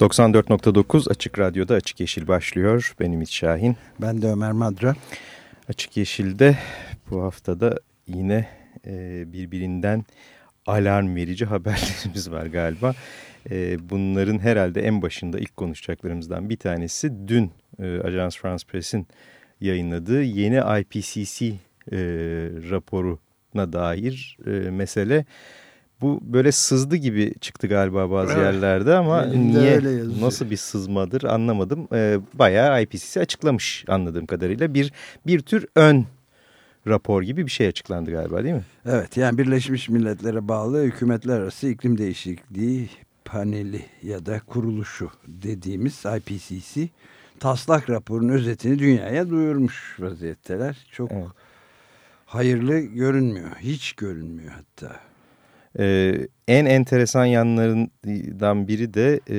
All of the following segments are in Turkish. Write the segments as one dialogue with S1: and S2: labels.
S1: ...94.9 Açık Radyo'da Açık Yeşil başlıyor. Ben Ümit Şahin.
S2: Ben de Ömer Madra.
S1: Açık Yeşil'de bu haftada yine e, birbirinden alarm verici haberlerimiz var galiba. E, bunların herhalde en başında ilk konuşacaklarımızdan bir tanesi dün e, Ajans France Press'in yayınladığı yeni IPCC e, raporuna dair e, mesele. Bu böyle sızdı gibi çıktı galiba bazı evet. yerlerde ama niye nasıl bir sızmadır anlamadım. E, bayağı IPCC açıklamış anladığım kadarıyla bir bir tür ön rapor gibi bir şey açıklandı galiba değil mi?
S2: Evet yani Birleşmiş Milletler'e bağlı hükümetler arası iklim değişikliği paneli ya da kuruluşu dediğimiz IPCC taslak raporun özetini dünyaya duyurmuş vaziyetteler. Çok evet. hayırlı görünmüyor. Hiç görünmüyor hatta.
S1: Ee, en enteresan yanlarından biri de e,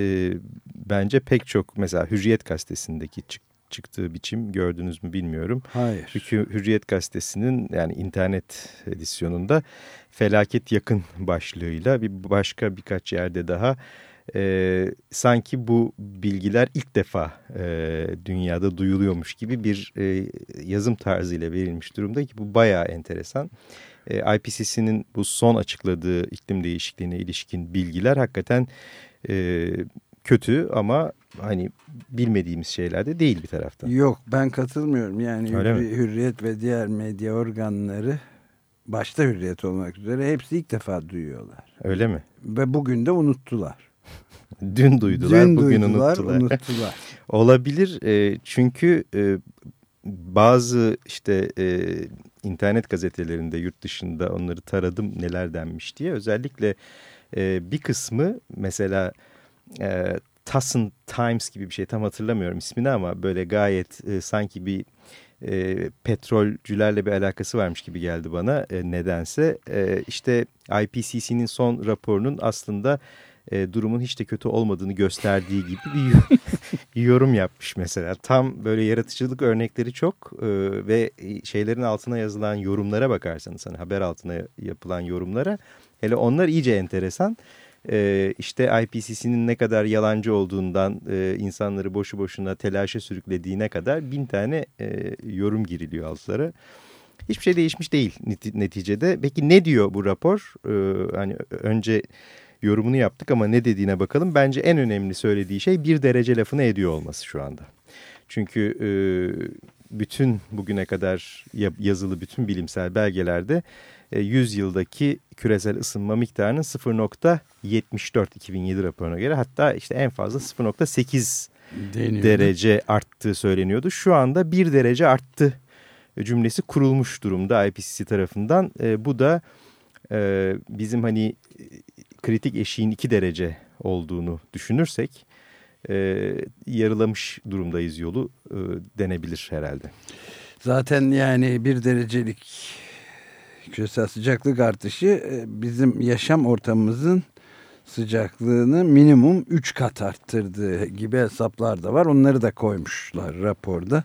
S1: bence pek çok mesela Hürriyet gazetesindeki çık çıktığı biçim gördünüz mü bilmiyorum.
S2: Hayır.
S1: Çünkü Hürriyet gazetesinin yani internet edisyonunda felaket yakın başlığıyla bir başka birkaç yerde daha e, sanki bu bilgiler ilk defa e, dünyada duyuluyormuş gibi bir e, yazım tarzıyla verilmiş durumda ki bu bayağı enteresan. E, IPCC'nin bu son açıkladığı iklim değişikliğine ilişkin bilgiler hakikaten e, kötü ama hani bilmediğimiz şeyler de değil bir taraftan.
S2: Yok ben katılmıyorum yani Öyle mi? Hürriyet ve diğer medya organları başta Hürriyet olmak üzere hepsi ilk defa duyuyorlar.
S1: Öyle mi?
S2: Ve bugün de unuttular.
S1: Dün duydular,
S2: Dün
S1: bugün
S2: duydular,
S1: unuttular.
S2: unuttular.
S1: Olabilir e, çünkü e, bazı işte e, internet gazetelerinde yurt dışında onları taradım neler denmiş diye. Özellikle e, bir kısmı mesela e, Tassin Times gibi bir şey tam hatırlamıyorum ismini ama böyle gayet e, sanki bir e, petrolcülerle bir alakası varmış gibi geldi bana e, nedense. E, işte IPCC'nin son raporunun aslında e, durumun hiç de kötü olmadığını gösterdiği gibi bir yorum yapmış mesela. Tam böyle yaratıcılık örnekleri çok e, ve şeylerin altına yazılan yorumlara bakarsanız hani haber altına yapılan yorumlara hele onlar iyice enteresan. E, işte IPCC'nin ne kadar yalancı olduğundan e, insanları boşu boşuna telaşa sürüklediğine kadar bin tane e, yorum giriliyor altlara. Hiçbir şey değişmiş değil neticede. Peki ne diyor bu rapor? Ee, hani önce yorumunu yaptık ama ne dediğine bakalım. Bence en önemli söylediği şey bir derece lafını ediyor olması şu anda. Çünkü e, bütün bugüne kadar yazılı bütün bilimsel belgelerde e, 100 yıldaki küresel ısınma miktarının 0.74 2007 raporuna göre hatta işte en fazla 0.8 derece arttığı söyleniyordu. Şu anda bir derece arttı cümlesi kurulmuş durumda IPCC tarafından. E, bu da e, bizim hani kritik eşiğin 2 derece olduğunu düşünürsek e, yarılamış durumdayız yolu e, denebilir herhalde.
S2: Zaten yani bir derecelik küresel sıcaklık artışı e, bizim yaşam ortamımızın sıcaklığını minimum 3 kat arttırdığı gibi hesaplar da var. Onları da koymuşlar raporda.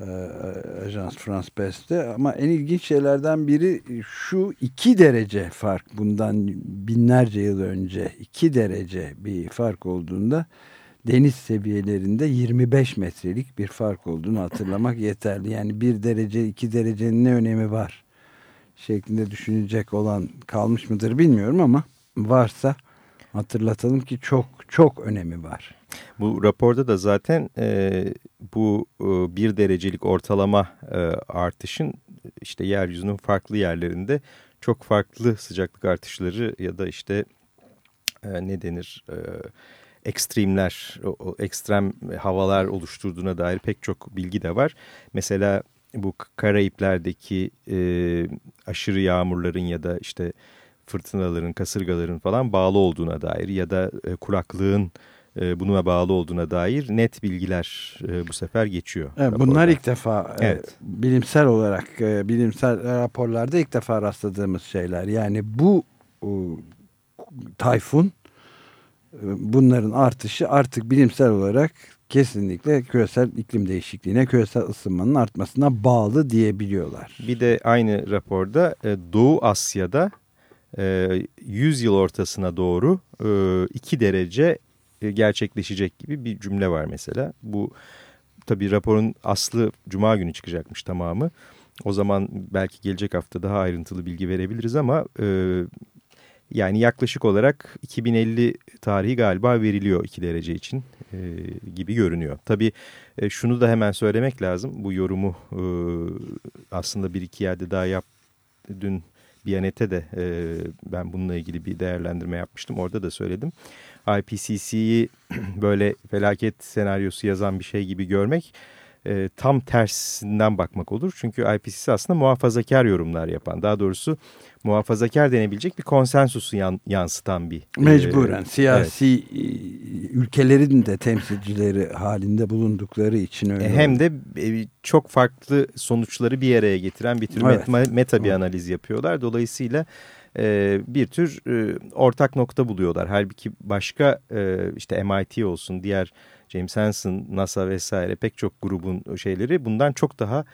S2: Ee, Ajans France Press'te ama en ilginç şeylerden biri şu iki derece fark bundan binlerce yıl önce iki derece bir fark olduğunda deniz seviyelerinde 25 metrelik bir fark olduğunu hatırlamak yeterli. Yani bir derece iki derecenin ne önemi var şeklinde düşünecek olan kalmış mıdır bilmiyorum ama varsa hatırlatalım ki çok çok önemi var.
S1: Bu raporda da zaten e, bu e, bir derecelik ortalama e, artışın işte yeryüzünün farklı yerlerinde çok farklı sıcaklık artışları ya da işte e, ne denir e, ekstremler, o, ekstrem havalar oluşturduğuna dair pek çok bilgi de var. Mesela bu Karayipler'deki e, aşırı yağmurların ya da işte fırtınaların, kasırgaların falan bağlı olduğuna dair ya da e, kuraklığın e, e, buna bağlı olduğuna dair net bilgiler e, bu sefer geçiyor.
S2: Evet, bunlar ilk defa e,
S1: evet.
S2: bilimsel olarak e, bilimsel raporlarda ilk defa rastladığımız şeyler. Yani bu tayfun bunların artışı artık bilimsel olarak kesinlikle küresel iklim değişikliğine, küresel ısınmanın artmasına bağlı diyebiliyorlar.
S1: Bir de aynı raporda Doğu Asya'da 100 yıl ortasına doğru 2 derece e, gerçekleşecek gibi bir cümle var mesela. Bu tabi raporun aslı cuma günü çıkacakmış tamamı. O zaman belki gelecek hafta daha ayrıntılı bilgi verebiliriz ama e, yani yaklaşık olarak 2050 tarihi galiba veriliyor 2 derece için e, gibi görünüyor. Tabii e, şunu da hemen söylemek lazım. Bu yorumu e, aslında bir iki yerde daha yap dün Biyanet'e de e, ben bununla ilgili bir değerlendirme yapmıştım. Orada da söyledim. IPCC'yi böyle felaket senaryosu yazan bir şey gibi görmek e, tam tersinden bakmak olur. Çünkü IPCC aslında muhafazakar yorumlar yapan, daha doğrusu muhafazakar denebilecek bir konsensusu yan, yansıtan bir...
S2: Mecburen e, siyasi evet. ülkelerin de temsilcileri halinde bulundukları için öyle.
S1: Hem de e, çok farklı sonuçları bir araya getiren bir tür evet. meta, meta bir analiz yapıyorlar. Dolayısıyla e, bir tür e, ortak nokta buluyorlar. Halbuki başka e, işte MIT olsun diğer James Hansen, NASA vesaire pek çok grubun şeyleri bundan çok daha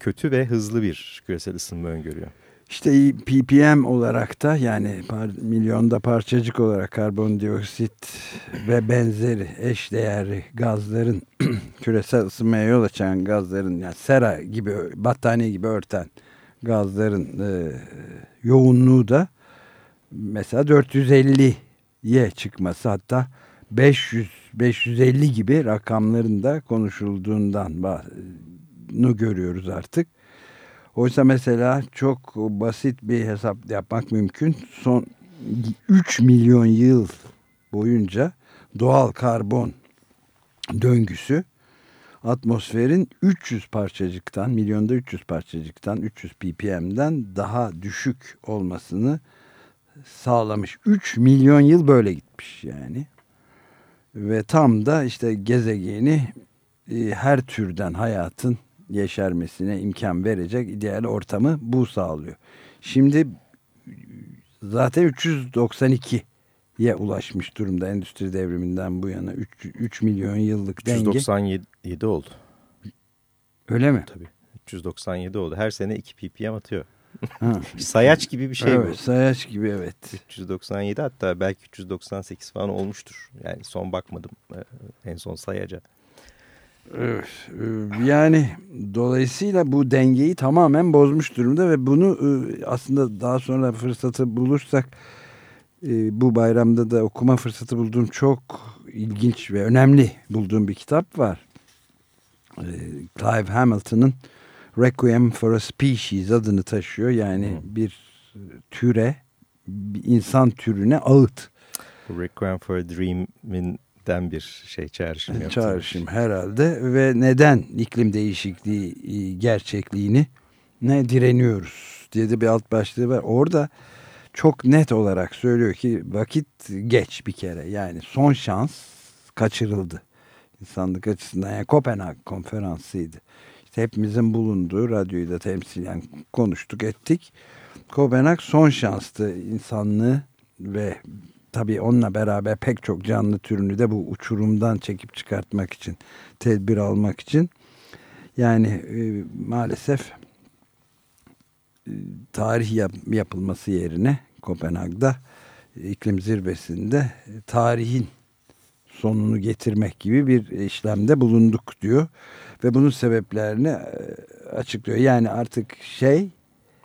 S1: kötü ve hızlı bir küresel ısınma öngörüyor.
S2: İşte ppm olarak da yani par, milyonda parçacık olarak karbondioksit ve benzeri eş değerli gazların küresel ısınmaya yol açan gazların yani sera gibi battaniye gibi örten gazların e, yoğunluğu da mesela 450'ye çıkması hatta 500 550 gibi rakamların da konuşulduğundan bunu görüyoruz artık. Oysa mesela çok basit bir hesap yapmak mümkün. Son 3 milyon yıl boyunca doğal karbon döngüsü atmosferin 300 parçacıktan, milyonda 300 parçacıktan, 300 ppm'den daha düşük olmasını sağlamış. 3 milyon yıl böyle gitmiş yani. Ve tam da işte gezegeni e, her türden hayatın yeşermesine imkan verecek ideal ortamı bu sağlıyor. Şimdi zaten 392 ye ulaşmış durumda endüstri devriminden bu yana 3, 3 milyon yıllık denge.
S1: 397 oldu.
S2: Öyle mi?
S1: Tabii. 397 oldu. Her sene 2 ppm atıyor. Ha. sayaç gibi bir şey
S2: evet,
S1: bu.
S2: Sayaç gibi evet.
S1: 397 hatta belki 398 falan olmuştur. Yani son bakmadım e, en son sayaca.
S2: Evet, e, yani dolayısıyla bu dengeyi tamamen bozmuş durumda ve bunu e, aslında daha sonra fırsatı bulursak bu bayramda da okuma fırsatı bulduğum çok ilginç ve önemli bulduğum bir kitap var. Clive Hamilton'ın Requiem for a Species adını taşıyor. Yani hmm. bir türe, bir insan türüne ağıt.
S1: Requiem for a Dream'in den bir şey çağrışım yaptı.
S2: Çağrışım herhalde ve neden iklim değişikliği e, gerçekliğini ne direniyoruz diye de bir alt başlığı var. Orada çok net olarak söylüyor ki vakit geç bir kere yani son şans kaçırıldı insanlık açısından yani Kopenhag konferansıydı hepimizin bulunduğu radyoyu da temsilen konuştuk ettik. Kopenhag son şanstı insanlığı ve tabii onunla beraber pek çok canlı türünü de bu uçurumdan çekip çıkartmak için tedbir almak için yani e, maalesef e, tarih yap, yapılması yerine Kopenhag'da iklim zirvesinde e, tarihin sonunu getirmek gibi bir işlemde bulunduk diyor ve bunun sebeplerini e, açıklıyor. Yani artık şey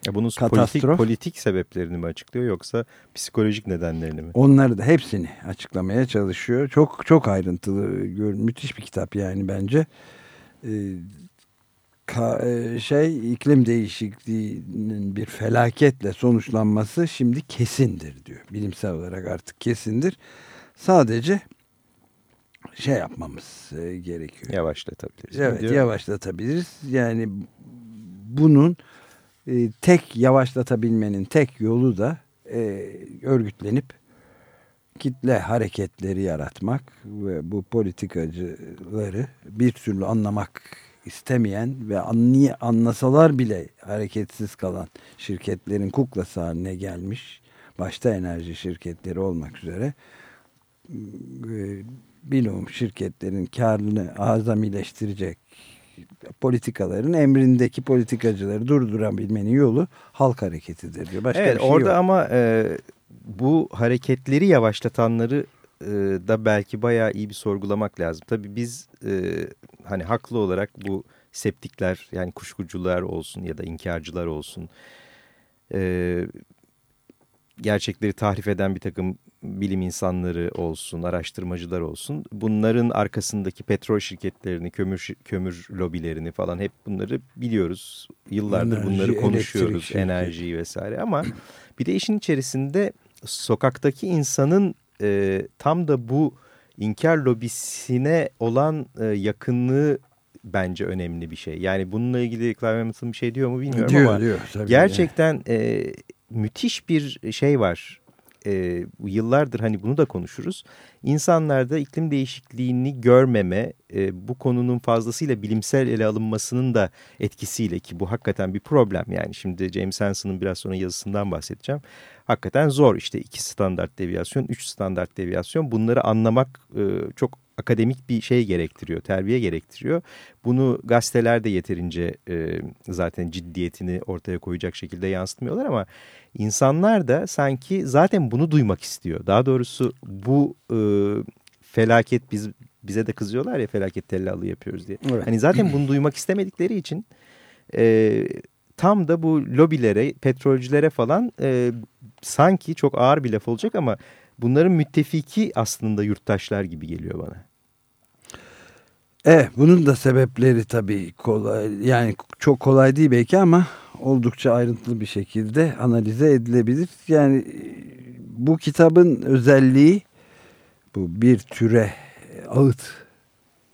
S1: ya bunun katastrof, politik, politik sebeplerini mi açıklıyor yoksa psikolojik nedenlerini mi?
S2: Onları da hepsini açıklamaya çalışıyor. Çok çok ayrıntılı, müthiş bir kitap yani bence. Ee, ka, e, şey iklim değişikliğinin bir felaketle sonuçlanması şimdi kesindir diyor. Bilimsel olarak artık kesindir. Sadece şey yapmamız e, gerekiyor.
S1: Yavaşlatabiliriz.
S2: Evet diyor. yavaşlatabiliriz. Yani bunun e, tek yavaşlatabilmenin tek yolu da e, örgütlenip kitle hareketleri yaratmak ve bu politikacıları bir türlü anlamak istemeyen ve anlay anlasalar bile hareketsiz kalan şirketlerin kuklası haline gelmiş başta enerji şirketleri olmak üzere e, bilum şirketlerin karını azamileştirecek politikaların emrindeki politikacıları durdurabilmenin yolu halk hareketidir diyor. Başka
S1: evet,
S2: bir şey
S1: orada
S2: yok.
S1: ama e, bu hareketleri yavaşlatanları e, da belki bayağı iyi bir sorgulamak lazım. Tabii biz e, hani haklı olarak bu septikler yani kuşkucular olsun ya da inkarcılar olsun e, gerçekleri tahrif eden bir takım bilim insanları olsun, araştırmacılar olsun. Bunların arkasındaki petrol şirketlerini, kömür kömür lobilerini falan hep bunları biliyoruz. Yıllardır
S2: Enerji,
S1: bunları konuşuyoruz, enerjiyi vesaire ama bir de işin içerisinde sokaktaki insanın e, tam da bu inkar lobisine olan e, yakınlığı bence önemli bir şey. Yani bununla ilgili Clive bir şey diyor mu bilmiyorum
S2: diyor,
S1: ama
S2: diyor,
S1: gerçekten e, müthiş bir şey var. E, yıllardır hani bunu da konuşuruz. İnsanlarda iklim değişikliğini görmeme, e, bu konunun fazlasıyla bilimsel ele alınmasının da etkisiyle ki bu hakikaten bir problem. Yani şimdi James Hansen'ın biraz sonra yazısından bahsedeceğim. Hakikaten zor işte iki standart deviyasyon, üç standart deviyasyon bunları anlamak e, çok akademik bir şey gerektiriyor, terbiye gerektiriyor. Bunu gazeteler de yeterince e, zaten ciddiyetini ortaya koyacak şekilde yansıtmıyorlar ama insanlar da sanki zaten bunu duymak istiyor. Daha doğrusu bu e, felaket biz bize de kızıyorlar ya felaket tellalı yapıyoruz diye.
S2: Evet.
S1: Hani zaten bunu duymak istemedikleri için e, tam da bu lobilere, petrolcülere falan e, sanki çok ağır bir laf olacak ama bunların müttefiki aslında yurttaşlar gibi geliyor bana.
S2: Evet bunun da sebepleri tabii kolay yani çok kolay değil belki ama oldukça ayrıntılı bir şekilde analize edilebilir. Yani e, bu kitabın özelliği bu bir türe ağıt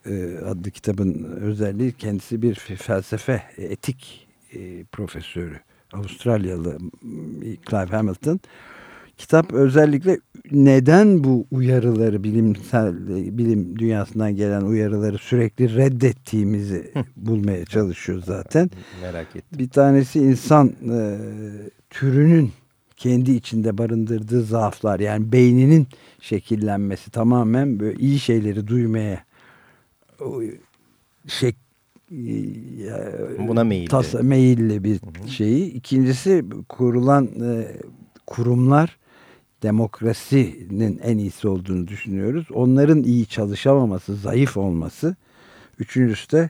S2: e, adlı kitabın özelliği kendisi bir felsefe etik e, profesörü Avustralyalı Clive Hamilton. Kitap özellikle neden bu uyarıları bilimsel bilim dünyasından gelen uyarıları sürekli reddettiğimizi bulmaya çalışıyor zaten.
S1: Merak ettim.
S2: Bir tanesi insan e, türünün kendi içinde barındırdığı zaaflar yani beyninin şekillenmesi tamamen böyle iyi şeyleri duymaya şek
S1: buna meyilli.
S2: Tasa, meyilli bir şeyi. İkincisi kurulan e, kurumlar demokrasinin en iyisi olduğunu düşünüyoruz. Onların iyi çalışamaması, zayıf olması. Üçüncüsü de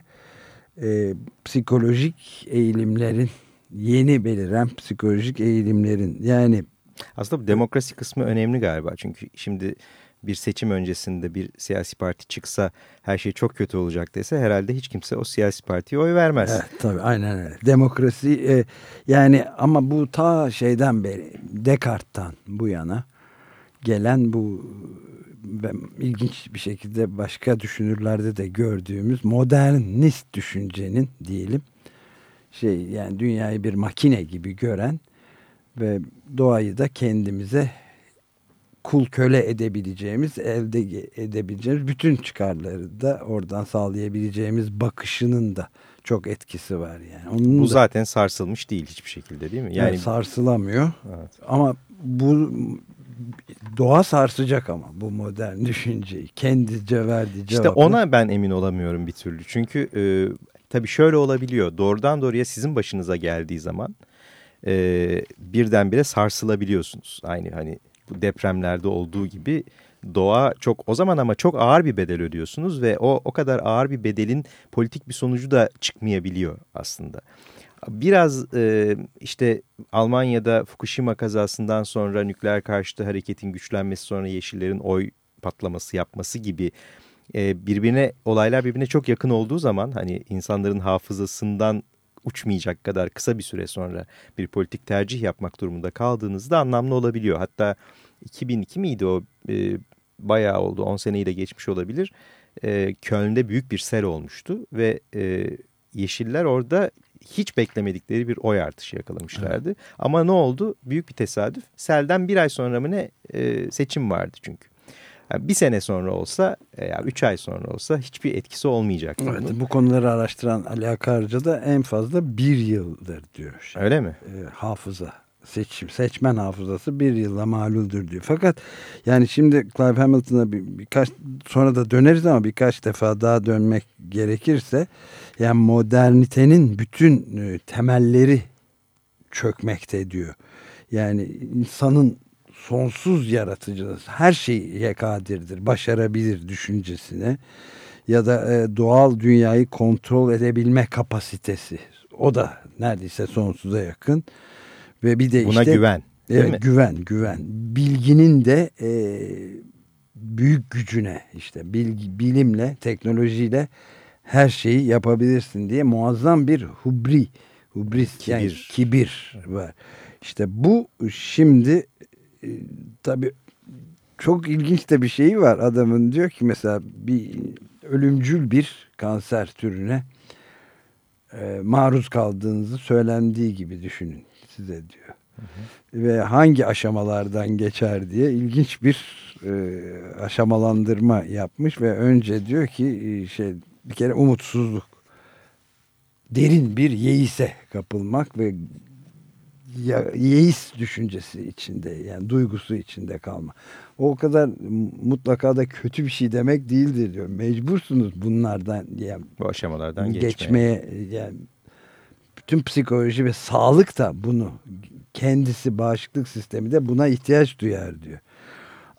S2: e, psikolojik eğilimlerin yeni beliren psikolojik eğilimlerin yani
S1: aslında bu demokrasi kısmı önemli galiba çünkü şimdi bir seçim öncesinde bir siyasi parti çıksa her şey çok kötü olacak dese herhalde hiç kimse o siyasi partiye oy vermez.
S2: Evet tabii aynen öyle. Demokrasi e, yani ama bu ta şeyden beri Descartes'tan bu yana gelen bu ilginç bir şekilde başka düşünürlerde de gördüğümüz modernist düşüncenin diyelim şey yani dünyayı bir makine gibi gören ve doğayı da kendimize kul köle edebileceğimiz, elde edebileceğimiz bütün çıkarları da oradan sağlayabileceğimiz bakışının da çok etkisi var yani. Onun
S1: bu
S2: da,
S1: zaten sarsılmış değil hiçbir şekilde değil mi?
S2: Yani evet, sarsılamıyor. Evet. Ama bu doğa sarsacak ama bu modern düşünceyi kendince verdiği cevapla.
S1: İşte ona ben emin olamıyorum bir türlü. Çünkü e, tabii şöyle olabiliyor. Doğrudan doğruya sizin başınıza geldiği zaman e, birdenbire sarsılabiliyorsunuz. Aynı hani bu depremlerde olduğu gibi doğa çok o zaman ama çok ağır bir bedel ödüyorsunuz ve o o kadar ağır bir bedelin politik bir sonucu da çıkmayabiliyor aslında. Biraz e, işte Almanya'da Fukushima kazasından sonra nükleer karşıtı hareketin güçlenmesi sonra Yeşillerin oy patlaması yapması gibi e, birbirine olaylar birbirine çok yakın olduğu zaman hani insanların hafızasından uçmayacak kadar kısa bir süre sonra bir politik tercih yapmak durumunda kaldığınızda anlamlı olabiliyor. Hatta 2002 miydi o e, bayağı oldu 10 seneyi de geçmiş olabilir. E, Köln'de büyük bir sel olmuştu ve e, Yeşiller orada hiç beklemedikleri bir oy artışı yakalamışlardı. Evet. Ama ne oldu? Büyük bir tesadüf. Selden bir ay sonra mı ne e, seçim vardı çünkü. Yani bir sene sonra olsa, ya üç ay sonra olsa hiçbir etkisi olmayacak.
S2: Evet, bu konuları araştıran Ali Akarca da en fazla bir yıldır diyor.
S1: Şey. Öyle mi?
S2: E, hafıza, seçim, seçmen hafızası bir yılla maluldür diyor. Fakat yani şimdi Clive Hamilton'a bir, birkaç sonra da döneriz ama birkaç defa daha dönmek gerekirse yani modernitenin bütün e, temelleri çökmekte diyor. Yani insanın sonsuz yaratıcısı her şeye kadirdir, başarabilir düşüncesine ya da e, doğal dünyayı kontrol edebilme kapasitesi. O da neredeyse sonsuza yakın. Ve bir de
S1: Buna
S2: işte,
S1: güven.
S2: Evet, mi? güven, güven. Bilginin de e, büyük gücüne işte bilgi, bilimle, teknolojiyle her şeyi yapabilirsin diye muazzam bir hubri, hubris kibir. yani kibir var. İşte bu şimdi e, tabii çok ilginç de bir şey var adamın diyor ki mesela bir ölümcül bir kanser türüne e, maruz kaldığınızı söylendiği gibi düşünün size diyor. Hı hı. Ve hangi aşamalardan geçer diye ilginç bir e, aşamalandırma yapmış ve önce diyor ki e, şey bir kere umutsuzluk derin bir yeise kapılmak ve yeis düşüncesi içinde yani duygusu içinde kalma. O kadar mutlaka da kötü bir şey demek değildir diyor. Mecbursunuz bunlardan yani
S1: bu aşamalardan
S2: geçmeye. geçmeye yani bütün psikoloji ve sağlık da bunu kendisi bağışıklık sistemi de buna ihtiyaç duyar diyor.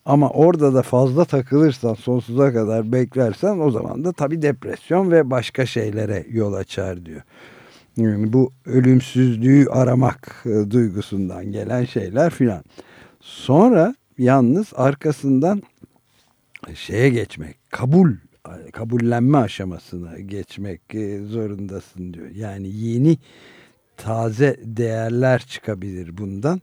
S2: Ama orada da fazla takılırsan sonsuza kadar beklersen o zaman da tabii depresyon ve başka şeylere yol açar diyor. Yani bu ölümsüzlüğü aramak e, duygusundan gelen şeyler filan. Sonra yalnız arkasından şeye geçmek, kabul, kabullenme aşamasına geçmek e, zorundasın diyor. Yani yeni taze değerler çıkabilir bundan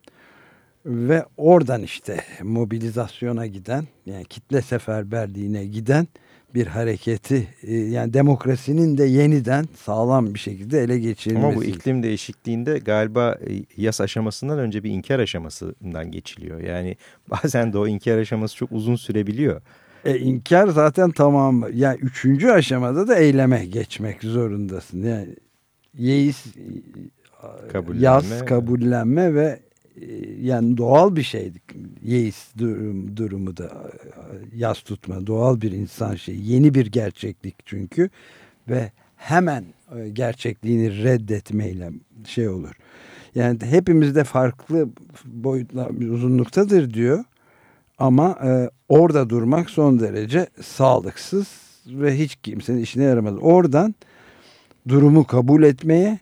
S2: ve oradan işte mobilizasyona giden yani kitle seferberliğine giden bir hareketi e, yani demokrasinin de yeniden sağlam bir şekilde ele geçirilmesi.
S1: Ama bu iklim değişikliğinde galiba e, yas aşamasından önce bir inkar aşamasından geçiliyor. Yani bazen de o inkar aşaması çok uzun sürebiliyor.
S2: E, inkar zaten tamam. Yani üçüncü aşamada da eyleme geçmek zorundasın. Yani yeis, kabullenme. yaz kabullenme ve yani doğal bir şeydi. Yeis durum, durumu da e, yaz tutma doğal bir insan şeyi. Yeni bir gerçeklik çünkü ve hemen e, gerçekliğini reddetmeyle şey olur. Yani hepimizde farklı boyutlar uzunluktadır diyor. Ama e, orada durmak son derece sağlıksız ve hiç kimsenin işine yaramaz. Oradan durumu kabul etmeye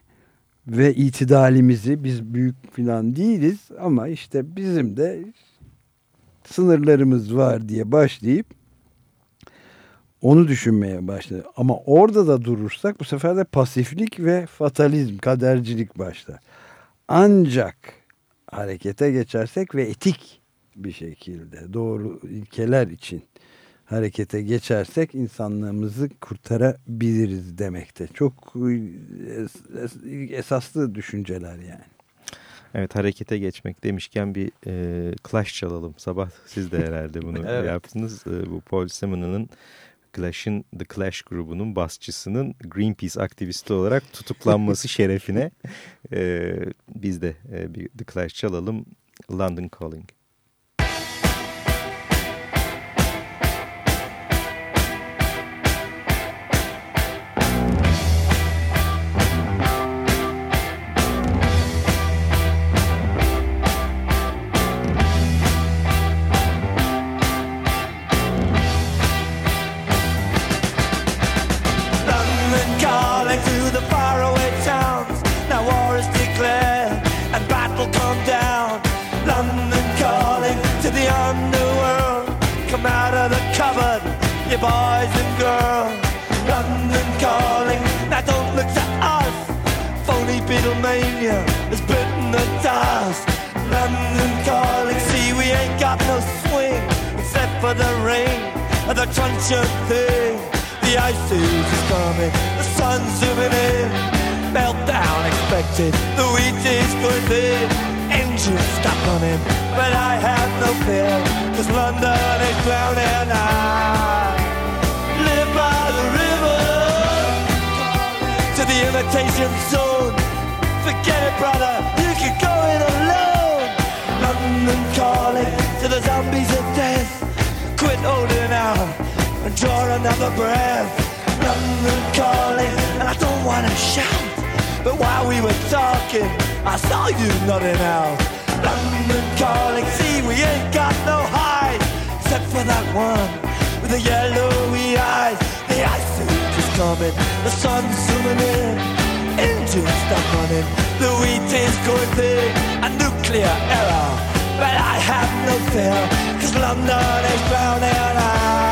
S2: ve itidalimizi biz büyük falan değiliz ama işte bizim de sınırlarımız var diye başlayıp onu düşünmeye başladı. Ama orada da durursak bu sefer de pasiflik ve fatalizm, kadercilik başlar. Ancak harekete geçersek ve etik bir şekilde doğru ilkeler için harekete geçersek insanlığımızı kurtarabiliriz demekte. Çok esaslı düşünceler yani.
S1: Evet harekete geçmek demişken bir e, Clash çalalım. Sabah siz de herhalde bunu evet. yaptınız. E, bu Paul Simon'ın Clash'ın The Clash grubunun basçısının Greenpeace aktivisti olarak tutuklanması şerefine e, biz de e, bir The Clash çalalım. London Calling. London is drowning. I live by the river to the
S3: imitation zone. Forget it, brother. You can go it alone. London calling to the zombies of death. Quit holding out and draw another breath. London calling, and I don't wanna shout. But while we were talking, I saw you nodding out. London calling, see we ain't got no hide, except for that one with the yellowy eyes. The ice age is coming, the sun's zooming in, engines stop running, the wheat is going thick, a nuclear error. But I have no fear, cause London is drowning out.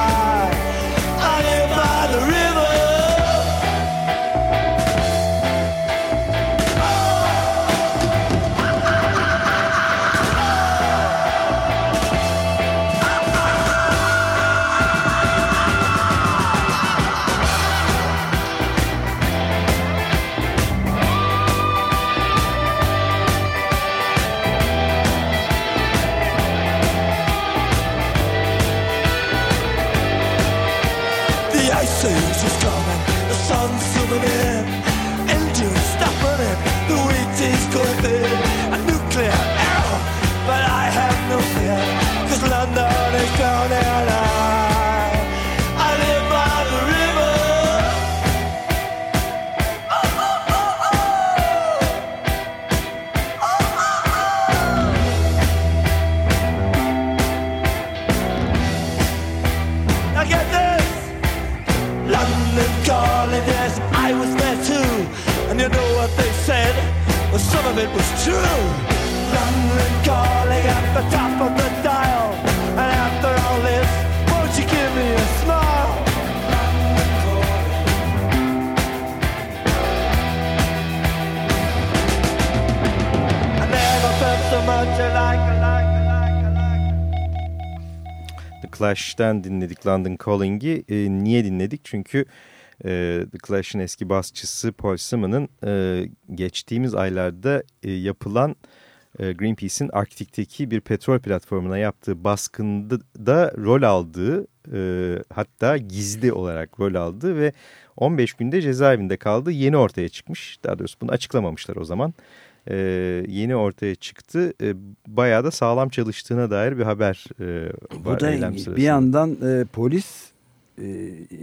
S1: Clash'ten dinledik London Calling'i. E, niye dinledik? Çünkü e, The Clash'ın eski basçısı Paul Simon'ın e, geçtiğimiz aylarda e, yapılan e, Greenpeace'in Arktik'teki bir petrol platformuna yaptığı baskında da rol aldığı e, hatta gizli olarak rol aldığı ve 15 günde cezaevinde kaldığı yeni ortaya çıkmış. Daha doğrusu bunu açıklamamışlar o zaman. E, yeni ortaya çıktı. E, bayağı da sağlam çalıştığına dair bir haber e, var.
S2: Bu da
S1: eylem sırasında.
S2: Bir yandan e, polis e,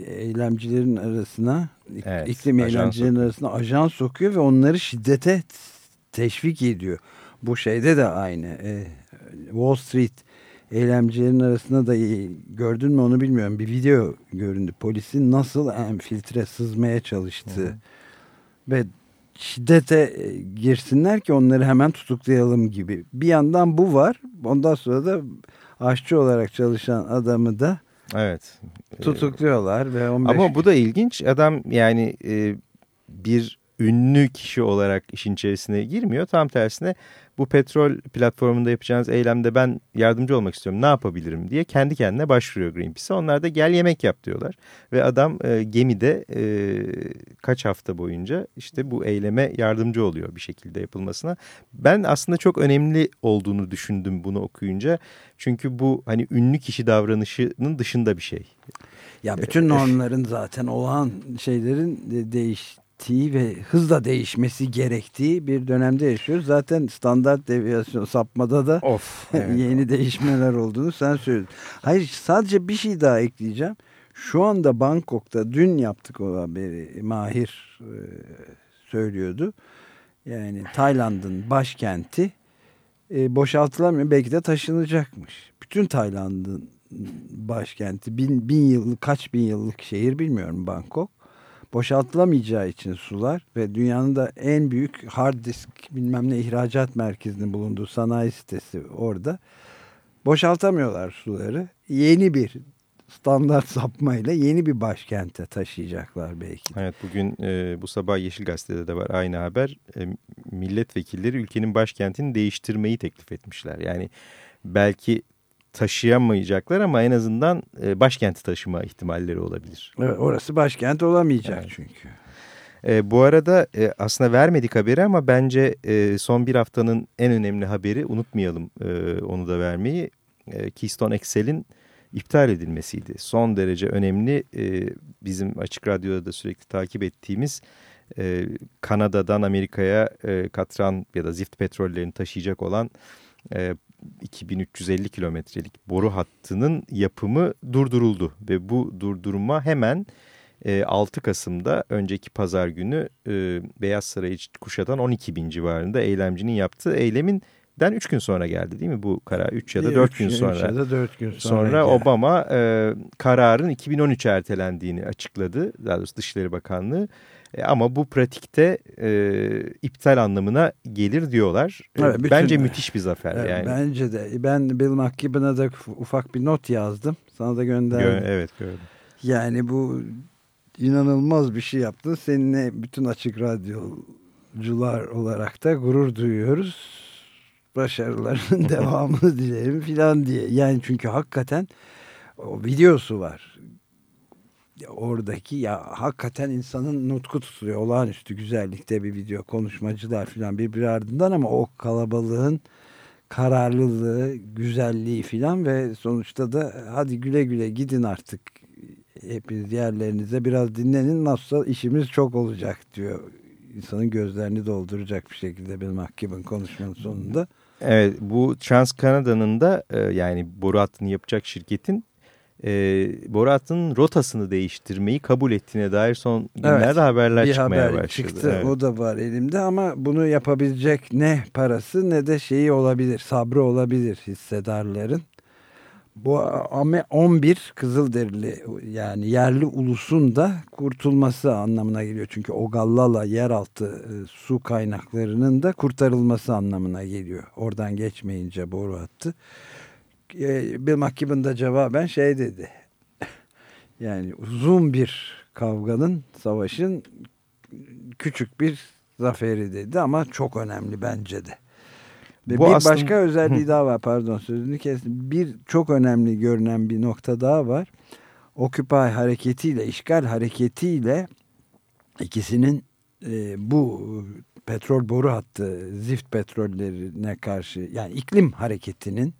S2: eylemcilerin arasına,
S1: Evet,
S2: iklim eylemcilerin
S1: sokuyor.
S2: arasına ajan sokuyor ve onları şiddete teşvik ediyor. Bu şeyde de aynı. E, Wall Street eylemcilerin arasında da gördün mü onu bilmiyorum. Bir video göründü. Polisin nasıl enfiltre sızmaya çalıştığı ve şiddete e, girsinler ki onları hemen tutuklayalım gibi. Bir yandan bu var. Ondan sonra da aşçı olarak çalışan adamı da
S1: Evet.
S2: tutukluyorlar ve 15
S1: Ama bu da ilginç. Adam yani e, bir ünlü kişi olarak işin içerisine girmiyor. Tam tersine bu petrol platformunda yapacağınız eylemde ben yardımcı olmak istiyorum. Ne yapabilirim diye kendi kendine başvuruyor Greenpeace'e. Onlar da gel yemek yap diyorlar. Ve adam e, gemide e, kaç hafta boyunca işte bu eyleme yardımcı oluyor bir şekilde yapılmasına. Ben aslında çok önemli olduğunu düşündüm bunu okuyunca. Çünkü bu hani ünlü kişi davranışının dışında bir şey.
S2: ya bütün normların zaten olağan şeylerin de değiştiği ve hızla değişmesi gerektiği bir dönemde yaşıyoruz. Zaten standart deviyasyon sapmada da
S1: Of.
S2: yeni değişmeler olduğunu sen söyledin. Hayır sadece bir şey daha ekleyeceğim. Şu anda Bangkok'ta dün yaptık o haberi Mahir e, söylüyordu. Yani Tayland'ın başkenti e, boşaltılamıyor. Belki de taşınacakmış. Bütün Tayland'ın başkenti bin, bin yıllık kaç bin yıllık şehir bilmiyorum Bangkok. Boşaltılamayacağı için sular ve dünyanın da en büyük hard disk bilmem ne ihracat merkezinin bulunduğu sanayi sitesi orada. Boşaltamıyorlar suları. Yeni bir standart sapmayla yeni bir başkente taşıyacaklar belki. de.
S1: Evet bugün e, bu sabah Yeşil Gazete'de de var aynı haber. E, milletvekilleri ülkenin başkentini değiştirmeyi teklif etmişler. Yani belki taşıyamayacaklar ama en azından e, başkenti taşıma ihtimalleri olabilir.
S2: Evet, orası başkent olamayacak
S1: Evet.
S2: çünkü.
S1: E, bu arada e, aslında vermedik haberi ama bence e, son bir haftanın en önemli haberi unutmayalım e, onu da vermeyi. E, Keystone XL'in iptal edilmesiydi. Son derece önemli e, bizim Açık Radyo'da da sürekli takip ettiğimiz e, Kanada'dan Amerika'ya e, katran ya da zift petrollerini taşıyacak olan e, 2350 kilometrelik boru hattının yapımı durduruldu. Ve bu durdurma hemen e, 6 Kasım'da önceki pazar günü e, Beyaz Saray'ı kuşatan 12 bin civarında eylemcinin yaptığı eylemin den 3 gün sonra geldi değil mi bu karar? 3 ya da 4 gün sonra. 3
S2: ya da 4 gün
S1: sonra. Sonra Obama e, kararın 2013'e ertelendiğini açıkladı. Daha doğrusu Dışişleri Bakanlığı. E, ama bu pratikte e, iptal anlamına gelir diyorlar. E, evet, bütün, bence müthiş bir zafer. Evet, yani.
S2: Bence de. Ben Bill McKibben'a da ufak bir not yazdım. Sana da gönderdim. Gö
S1: evet gördüm.
S2: Yani bu inanılmaz bir şey yaptın. Seninle bütün açık radyocular olarak da gurur duyuyoruz başarılarının devamını dilerim filan diye. Yani çünkü hakikaten o videosu var. Oradaki ya hakikaten insanın nutku tutuyor. Olağanüstü güzellikte bir video. Konuşmacılar filan birbiri ardından ama o kalabalığın kararlılığı, güzelliği filan ve sonuçta da hadi güle güle gidin artık hepiniz yerlerinize biraz dinlenin nasılsa işimiz çok olacak diyor. İnsanın gözlerini dolduracak bir şekilde bir mahkemenin konuşmanın sonunda.
S1: Evet bu Trans Canada'nın da e, yani boru yapacak şirketin e, boru hattının rotasını değiştirmeyi kabul ettiğine dair son günlerde evet, haberler bir çıkmaya haber başladı.
S2: Çıktı. Evet. O da var elimde ama bunu yapabilecek ne parası ne de şeyi olabilir sabrı olabilir hissedarların. Bu 11 Kızılderili yani yerli ulusun da kurtulması anlamına geliyor. Çünkü Ogallala yeraltı e, su kaynaklarının da kurtarılması anlamına geliyor. Oradan geçmeyince boru hattı. Bill McKibben da cevaben şey dedi. yani uzun bir kavganın, savaşın küçük bir zaferi dedi ama çok önemli bence de. Ve Bu bir aslında... başka özelliği daha var pardon sözünü kestim. Bir çok önemli görünen bir nokta daha var. Occupy hareketiyle, işgal hareketiyle ikisinin e, bu petrol boru hattı, zift petrollerine karşı yani iklim hareketinin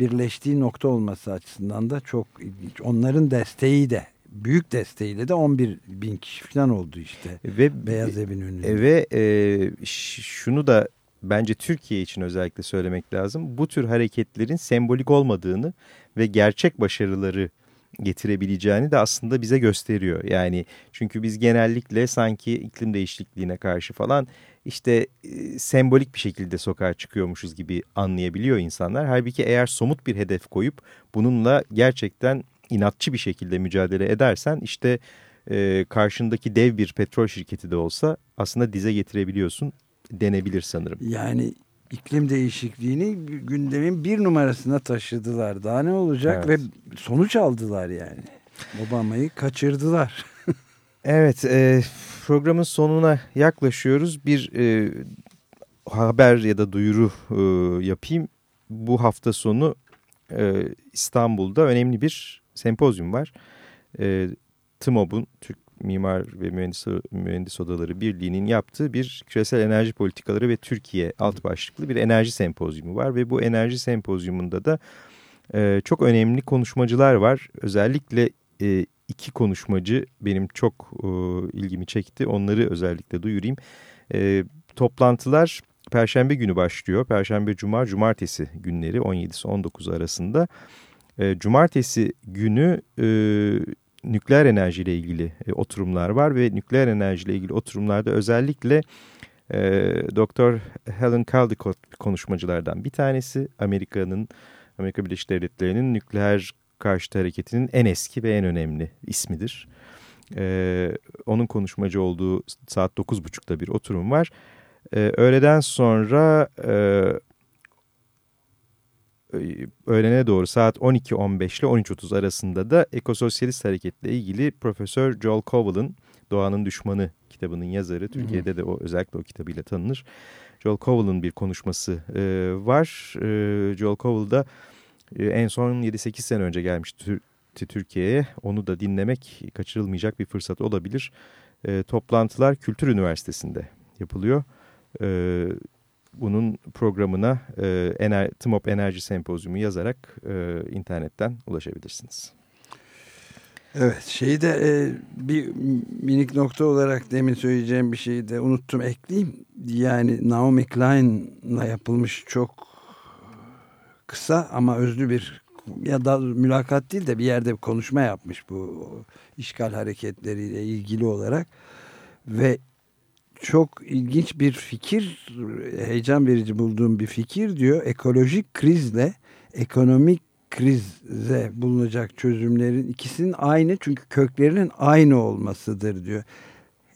S2: birleştiği nokta olması açısından da çok ilginç. Onların desteği de büyük desteğiyle de 11 bin kişi falan oldu işte. Ve, Beyaz Evin önünde.
S1: Ve e, şunu da bence Türkiye için özellikle söylemek lazım. Bu tür hareketlerin sembolik olmadığını ve gerçek başarıları getirebileceğini de aslında bize gösteriyor. Yani çünkü biz genellikle sanki iklim değişikliğine karşı falan işte e, sembolik bir şekilde sokağa çıkıyormuşuz gibi anlayabiliyor insanlar. Halbuki eğer somut bir hedef koyup bununla gerçekten inatçı bir şekilde mücadele edersen işte e, karşındaki dev bir petrol şirketi de olsa aslında dize getirebiliyorsun denebilir sanırım.
S2: Yani iklim değişikliğini gündemin bir numarasına taşıdılar. Daha ne olacak evet. ve sonuç aldılar yani. Obama'yı kaçırdılar.
S1: evet e, programın sonuna yaklaşıyoruz. Bir e, haber ya da duyuru e, yapayım. Bu hafta sonu e, İstanbul'da önemli bir sempozyum var. E, TMOB'un Türk Mimar ve Mühendis, Mühendis Odaları Birliği'nin yaptığı bir küresel enerji politikaları ve Türkiye alt başlıklı bir enerji sempozyumu var. Ve bu enerji sempozyumunda da e, çok önemli konuşmacılar var. Özellikle e, iki konuşmacı benim çok e, ilgimi çekti. Onları özellikle duyurayım. E, toplantılar Perşembe günü başlıyor. Perşembe, Cuma, Cumartesi günleri 17'si 19 arasında. E, cumartesi günü e, nükleer enerjiyle ilgili e, oturumlar var ve nükleer enerjiyle ilgili oturumlarda özellikle e, Dr. Helen Caldicott konuşmacılardan bir tanesi Amerika'nın Amerika Birleşik Devletleri'nin nükleer karşıtı hareketinin en eski ve en önemli ismidir. E, onun konuşmacı olduğu saat 9.30'da bir oturum var. E, öğleden sonra e, e, öğlene doğru saat 12.15 ile 13.30 arasında da Ekososyalist Hareket'le ilgili Profesör Joel Covell'ın Doğanın Düşmanı kitabının yazarı. Türkiye'de de o özellikle o kitabıyla tanınır. Joel Covell'ın bir konuşması e, var. E, Joel Covell da en son 7-8 sene önce gelmişti Türkiye'ye. Onu da dinlemek kaçırılmayacak bir fırsat olabilir. E, toplantılar Kültür Üniversitesi'nde yapılıyor. E, bunun programına e, Ener TMOP Enerji Sempozyumu yazarak e, internetten ulaşabilirsiniz.
S2: Evet şeyi de e, bir minik nokta olarak demin söyleyeceğim bir şeyi de unuttum ekleyeyim. Yani Naomi Klein'la yapılmış çok kısa ama özlü bir ya da mülakat değil de bir yerde bir konuşma yapmış bu işgal hareketleriyle ilgili olarak. Ve çok ilginç bir fikir heyecan verici bulduğum bir fikir diyor. Ekolojik krizle ekonomik krize bulunacak çözümlerin ikisinin aynı çünkü köklerinin aynı olmasıdır diyor.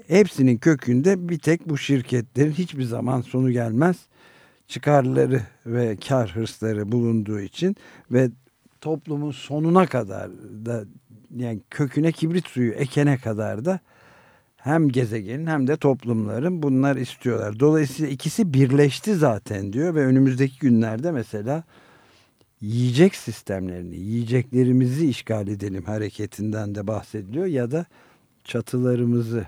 S2: Hepsinin kökünde bir tek bu şirketlerin hiçbir zaman sonu gelmez çıkarları ve kar hırsları bulunduğu için ve toplumun sonuna kadar da yani köküne kibrit suyu ekene kadar da hem gezegenin hem de toplumların bunlar istiyorlar. Dolayısıyla ikisi birleşti zaten diyor ve önümüzdeki günlerde mesela yiyecek sistemlerini, yiyeceklerimizi işgal edelim hareketinden de bahsediliyor ya da çatılarımızı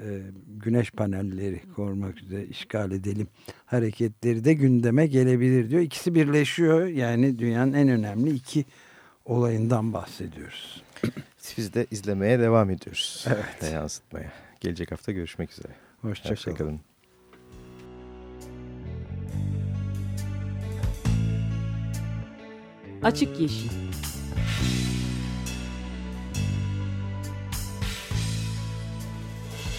S2: e, güneş panelleri korumak üzere işgal edelim hareketleri de gündeme gelebilir diyor. İkisi birleşiyor yani dünyanın en önemli iki olayından bahsediyoruz.
S1: Biz de izlemeye devam ediyoruz.
S2: Evet.
S1: Ve yansıtmaya. Gelecek hafta görüşmek üzere.
S2: Hoşçakalın.
S1: Hoşçakalın.
S4: Açık Yeşil